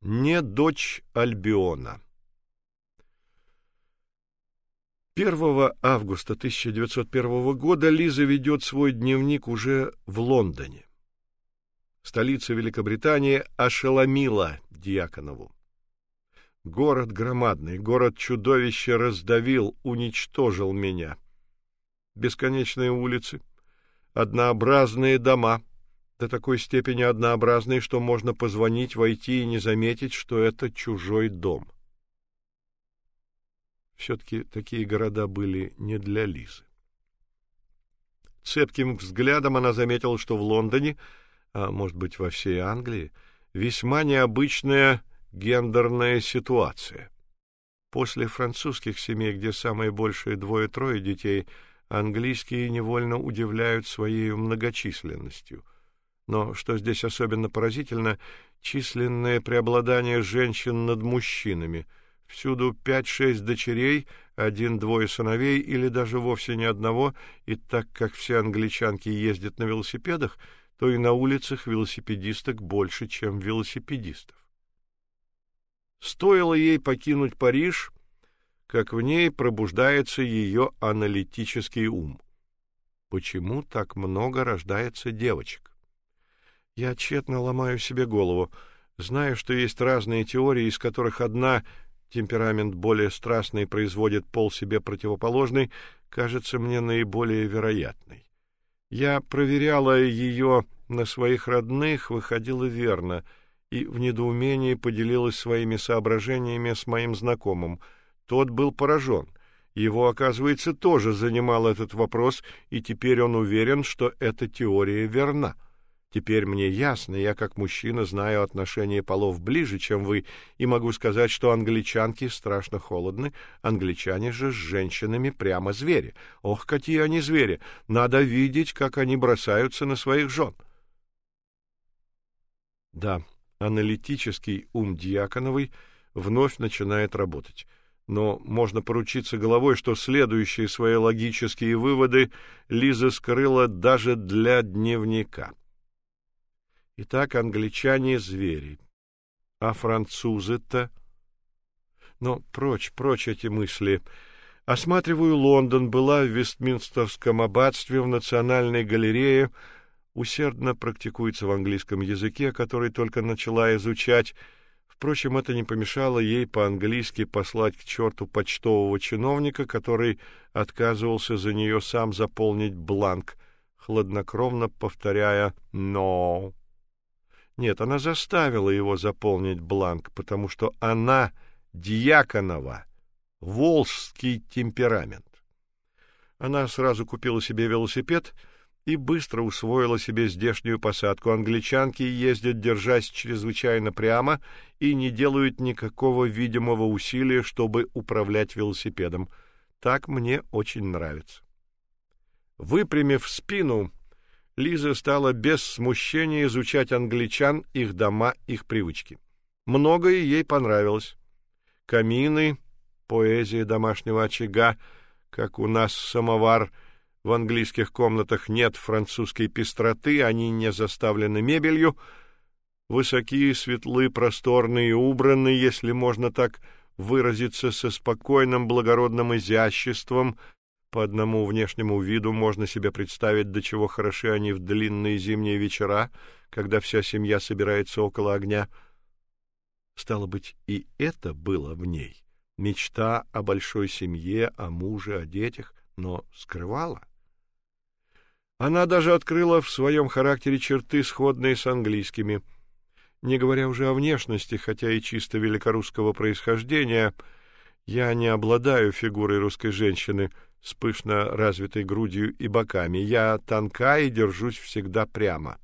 Не дочь Альбиона. 1 августа 1901 года Лиза ведет свой дневник уже в Лондоне. Столица Великобритании ошеломила Диаконову. Город громадный, город-чудовище раздавил, уничтожил меня. Бесконечные улицы, однообразные дома, до такой степени однообразные, что можно позвонить, войти и не заметить, что это чужой дом. все таки такие города были не для Лизы. Цепким взглядом она заметила, что в Лондоне, а может быть, во всей Англии, весьма необычная гендерная ситуация. После французских семей, где самые большие двое-трое детей, английские невольно удивляют своей многочисленностью – но что здесь особенно поразительно, численное преобладание женщин над мужчинами. Всюду пять-шесть дочерей, один-двое сыновей или даже вовсе ни одного, и так как все англичанки ездят на велосипедах, то и на улицах велосипедисток больше, чем велосипедистов. Стоило ей покинуть Париж, как в ней пробуждается ее аналитический ум. Почему так много рождается девочек? Я тщетно ломаю себе голову. Знаю, что есть разные теории, из которых одна темперамент более страстный производит пол себе противоположный, кажется мне наиболее вероятной. Я проверяла ее на своих родных, выходило верно, и в недоумении поделилась своими соображениями с моим знакомым. Тот был поражен. Его, оказывается, тоже занимал этот вопрос, и теперь он уверен, что эта теория верна. Теперь мне ясно, я как мужчина знаю отношения полов ближе, чем вы, и могу сказать, что англичанки страшно холодны, англичане же с женщинами прямо звери. Ох, какие они звери! Надо видеть, как они бросаются на своих жен. Да, аналитический ум Дьяконовой вновь начинает работать. Но можно поручиться головой, что следующие свои логические выводы Лиза скрыла даже для дневника. Итак, англичане звери. А французы-то? Но прочь, прочь эти мысли. Осматриваю Лондон, была в Вестминстерском аббатстве, в Национальной галерее, усердно практикуется в английском языке, который только начала изучать. Впрочем, это не помешало ей по-английски послать к черту почтового чиновника, который отказывался за нее сам заполнить бланк, хладнокровно повторяя «no». Нет, она заставила его заполнить бланк, потому что она Дьяконова, волжский темперамент. Она сразу купила себе велосипед и быстро усвоила себе здешнюю посадку. Англичанки ездят, держась чрезвычайно прямо, и не делают никакого видимого усилия, чтобы управлять велосипедом. Так мне очень нравится. Выпрямив спину, Лиза стала без смущения изучать англичан, их дома, их привычки. Многое ей понравилось. Камины, поэзия домашнего очага, как у нас самовар, в английских комнатах нет французской пестроты, они не заставлены мебелью, высокие, светлые, просторные и убранные, если можно так выразиться, со спокойным благородным изяществом, по одному внешнему виду можно себе представить, до чего хороши они в длинные зимние вечера, когда вся семья собирается около огня. Стало быть, и это было в ней. Мечта о большой семье, о муже, о детях, но скрывала. Она даже открыла в своем характере черты, сходные с английскими. Не говоря уже о внешности, хотя и чисто великорусского происхождения, я не обладаю фигурой русской женщины — с пышно развитой грудью и боками. Я тонка и держусь всегда прямо.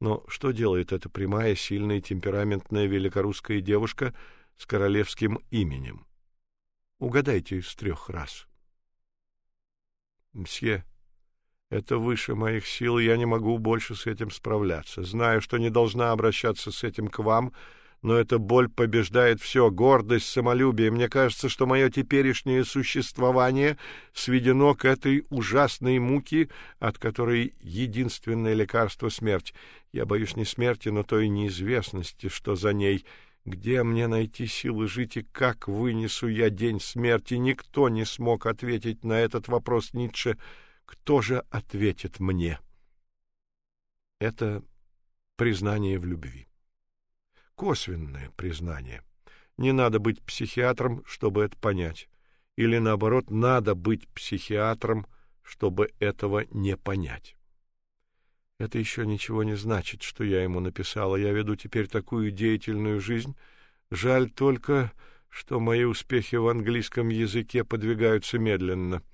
Но что делает эта прямая, сильная, темпераментная великорусская девушка с королевским именем? Угадайте из трех раз. Мсье, это выше моих сил, я не могу больше с этим справляться. Знаю, что не должна обращаться с этим к вам, но эта боль побеждает все, гордость, самолюбие. Мне кажется, что мое теперешнее существование сведено к этой ужасной муке, от которой единственное лекарство — смерть. Я боюсь не смерти, но той неизвестности, что за ней. Где мне найти силы жить и как вынесу я день смерти? Никто не смог ответить на этот вопрос Ницше. Кто же ответит мне? Это признание в любви косвенное признание. Не надо быть психиатром, чтобы это понять. Или наоборот, надо быть психиатром, чтобы этого не понять. Это еще ничего не значит, что я ему написала. Я веду теперь такую деятельную жизнь. Жаль только, что мои успехи в английском языке подвигаются медленно.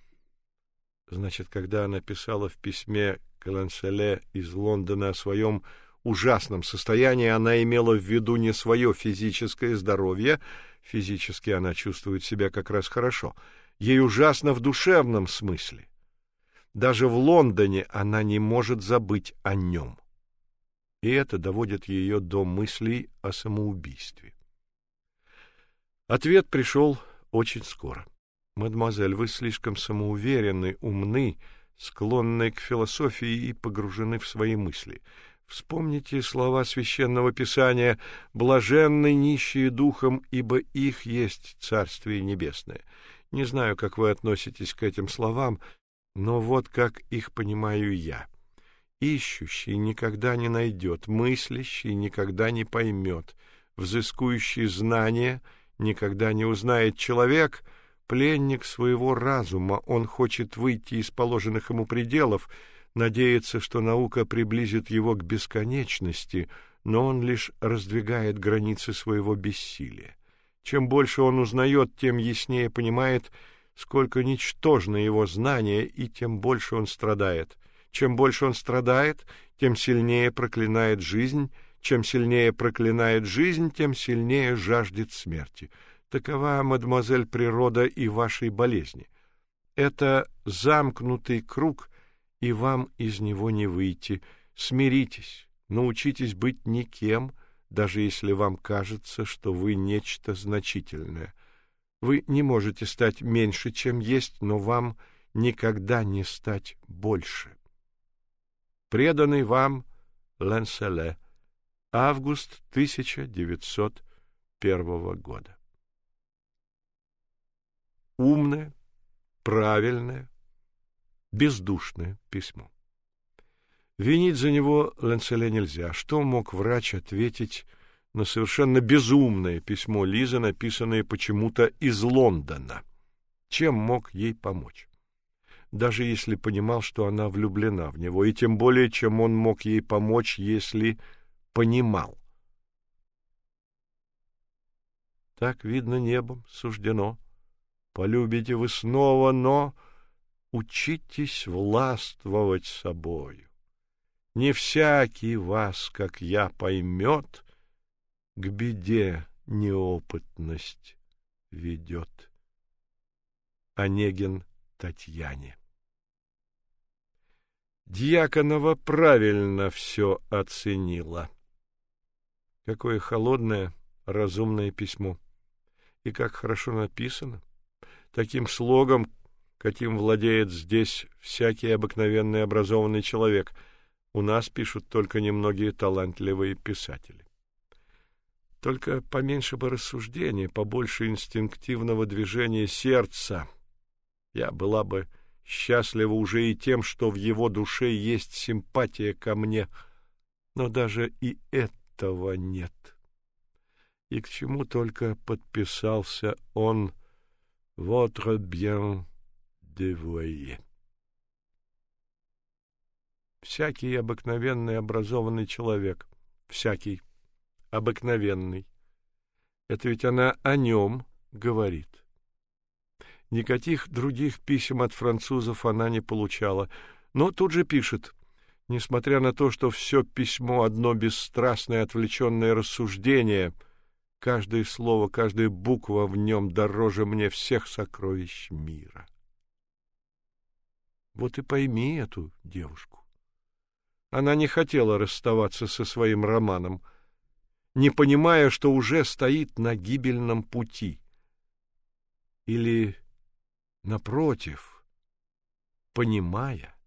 Значит, когда она писала в письме к Ланселе из Лондона о своем ужасном состоянии она имела в виду не свое физическое здоровье, физически она чувствует себя как раз хорошо, ей ужасно в душевном смысле. Даже в Лондоне она не может забыть о нем. И это доводит ее до мыслей о самоубийстве. Ответ пришел очень скоро. Мадемуазель, вы слишком самоуверенны, умны, склонны к философии и погружены в свои мысли. Вспомните слова священного писания: блаженны нищие духом, ибо их есть Царствие небесное. Не знаю, как вы относитесь к этим словам, но вот как их понимаю я. Ищущий никогда не найдет, мыслящий никогда не поймет, взыскующий знания никогда не узнает человек, пленник своего разума, он хочет выйти из положенных ему пределов, надеется, что наука приблизит его к бесконечности, но он лишь раздвигает границы своего бессилия. Чем больше он узнает, тем яснее понимает, сколько ничтожно его знание, и тем больше он страдает. Чем больше он страдает, тем сильнее проклинает жизнь, чем сильнее проклинает жизнь, тем сильнее жаждет смерти. Такова, мадемуазель, природа и вашей болезни. Это замкнутый круг, и вам из него не выйти. Смиритесь, научитесь быть никем, даже если вам кажется, что вы нечто значительное. Вы не можете стать меньше, чем есть, но вам никогда не стать больше. Преданный вам Ланселе. Август 1901 года. Умное, правильное, бездушное письмо. Винить за него Ланселе нельзя. Что мог врач ответить на совершенно безумное письмо Лизы, написанное почему-то из Лондона? Чем мог ей помочь? Даже если понимал, что она влюблена в него, и тем более, чем он мог ей помочь, если понимал. Так видно небом суждено. Полюбите вы снова, но учитесь властвовать собою. Не всякий вас, как я, поймет, к беде неопытность ведет. Онегин Татьяне. Дьяконова правильно все оценила. Какое холодное, разумное письмо. И как хорошо написано. Таким слогом, каким владеет здесь всякий обыкновенный образованный человек. У нас пишут только немногие талантливые писатели. Только поменьше бы рассуждения, побольше инстинктивного движения сердца. Я была бы счастлива уже и тем, что в его душе есть симпатия ко мне, но даже и этого нет. И к чему только подписался он «Votre bien Девуае. Всякий обыкновенный образованный человек, всякий обыкновенный. Это ведь она о нем говорит. Никаких других писем от французов она не получала, но тут же пишет: несмотря на то, что все письмо одно бесстрастное отвлеченное рассуждение, каждое слово, каждая буква в нем дороже мне всех сокровищ мира. Вот и пойми эту девушку. Она не хотела расставаться со своим романом, не понимая, что уже стоит на гибельном пути. Или напротив, понимая,